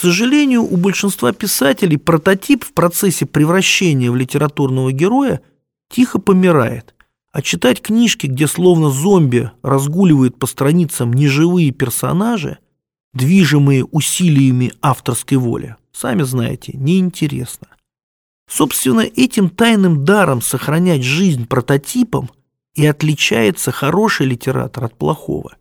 сожалению, у большинства писателей прототип в процессе превращения в литературного героя тихо помирает, а читать книжки, где словно зомби разгуливают по страницам неживые персонажи, движимые усилиями авторской воли, сами знаете, неинтересно. Собственно, этим тайным даром сохранять жизнь прототипом и отличается хороший литератор от плохого.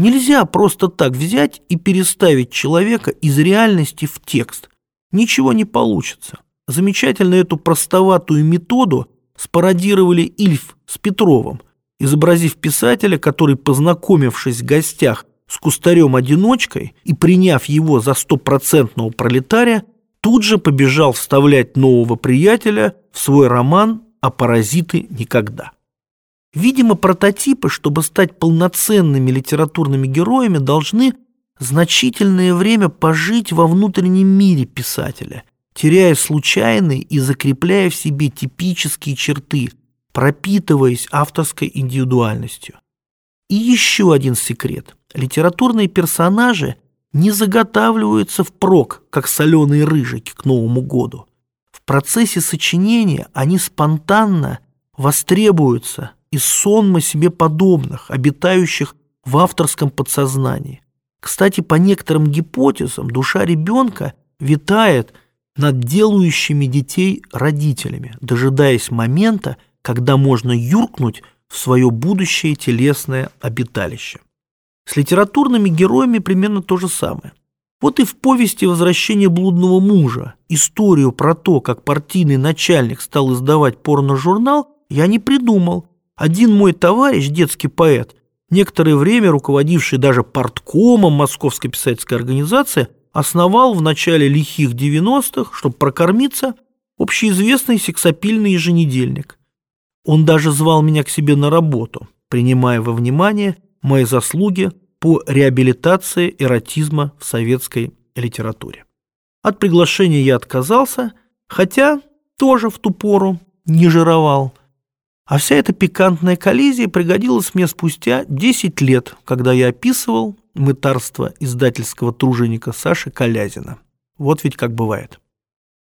Нельзя просто так взять и переставить человека из реальности в текст. Ничего не получится. Замечательно эту простоватую методу спародировали Ильф с Петровым, изобразив писателя, который, познакомившись в гостях с кустарем-одиночкой и приняв его за стопроцентного пролетария, тут же побежал вставлять нового приятеля в свой роман «А паразиты никогда». Видимо, прототипы, чтобы стать полноценными литературными героями, должны значительное время пожить во внутреннем мире писателя, теряя случайные и закрепляя в себе типические черты, пропитываясь авторской индивидуальностью. И еще один секрет. Литературные персонажи не заготавливаются впрок, как соленые рыжики к Новому году. В процессе сочинения они спонтанно востребуются из сонма себе подобных, обитающих в авторском подсознании. Кстати, по некоторым гипотезам, душа ребенка витает над делающими детей родителями, дожидаясь момента, когда можно юркнуть в свое будущее телесное обиталище. С литературными героями примерно то же самое. Вот и в повести «Возвращение блудного мужа» историю про то, как партийный начальник стал издавать порно-журнал, я не придумал, один мой товарищ, детский поэт, некоторое время руководивший даже порткомом Московской писательской организации, основал в начале лихих 90-х, чтобы прокормиться, общеизвестный сексапильный еженедельник. Он даже звал меня к себе на работу, принимая во внимание мои заслуги по реабилитации эротизма в советской литературе. От приглашения я отказался, хотя тоже в ту пору не жировал – а вся эта пикантная коллизия пригодилась мне спустя 10 лет, когда я описывал мытарство издательского труженика Саши Колязина. Вот ведь как бывает.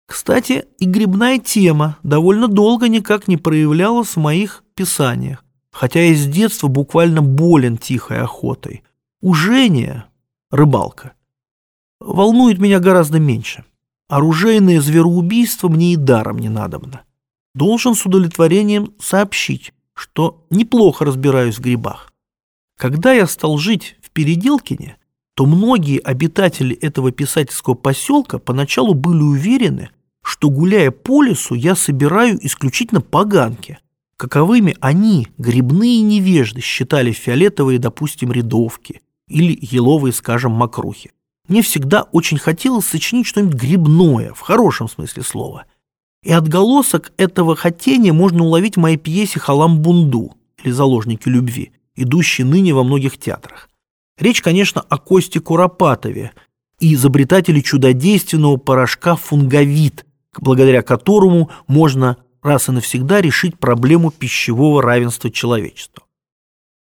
Кстати, и грибная тема довольно долго никак не проявлялась в моих писаниях, хотя я с детства буквально болен тихой охотой. Ужение, рыбалка, волнует меня гораздо меньше. Оружейное звероубийство мне и даром не надобно должен с удовлетворением сообщить, что неплохо разбираюсь в грибах. Когда я стал жить в Переделкине, то многие обитатели этого писательского поселка поначалу были уверены, что, гуляя по лесу, я собираю исключительно поганки. Каковыми они, грибные невежды, считали фиолетовые, допустим, рядовки или еловые, скажем, мокрухи. Мне всегда очень хотелось сочинить что-нибудь грибное, в хорошем смысле слова. И отголосок этого хотения можно уловить в моей пьесе «Халам Бунду» или «Заложники любви», идущей ныне во многих театрах. Речь, конечно, о Косте Куропатове и изобретателе чудодейственного порошка фунговит, благодаря которому можно раз и навсегда решить проблему пищевого равенства человечества.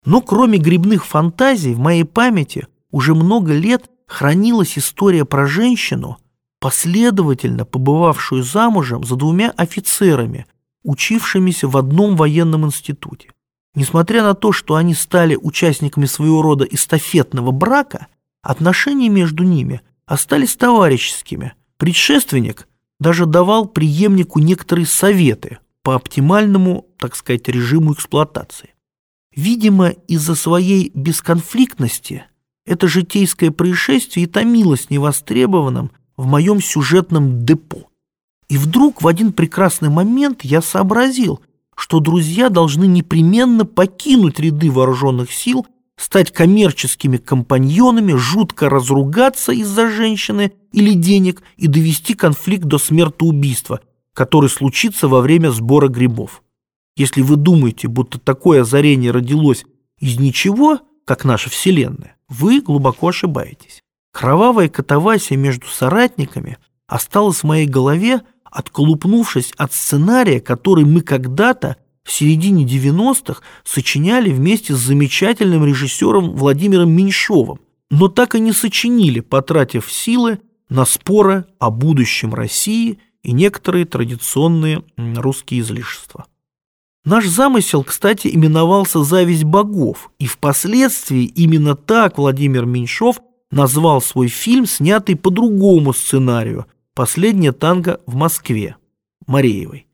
Но кроме грибных фантазий в моей памяти уже много лет хранилась история про женщину – последовательно побывавшую замужем за двумя офицерами, учившимися в одном военном институте. Несмотря на то, что они стали участниками своего рода эстафетного брака, отношения между ними остались товарищескими. Предшественник даже давал преемнику некоторые советы по оптимальному, так сказать, режиму эксплуатации. Видимо, из-за своей бесконфликтности это житейское происшествие и томилось невостребованным в моем сюжетном депо. И вдруг в один прекрасный момент я сообразил, что друзья должны непременно покинуть ряды вооруженных сил, стать коммерческими компаньонами, жутко разругаться из-за женщины или денег и довести конфликт до смертоубийства, который случится во время сбора грибов. Если вы думаете, будто такое озарение родилось из ничего, как наша Вселенная, вы глубоко ошибаетесь. Кровавая катавасия между соратниками осталась в моей голове, отколупнувшись от сценария, который мы когда-то в середине 90-х сочиняли вместе с замечательным режиссером Владимиром Меньшовым, но так и не сочинили, потратив силы на споры о будущем России и некоторые традиционные русские излишества. Наш замысел, кстати, именовался «Зависть богов», и впоследствии именно так Владимир Меньшов назвал свой фильм, снятый по другому сценарию «Последняя танго в Москве» Мареевой.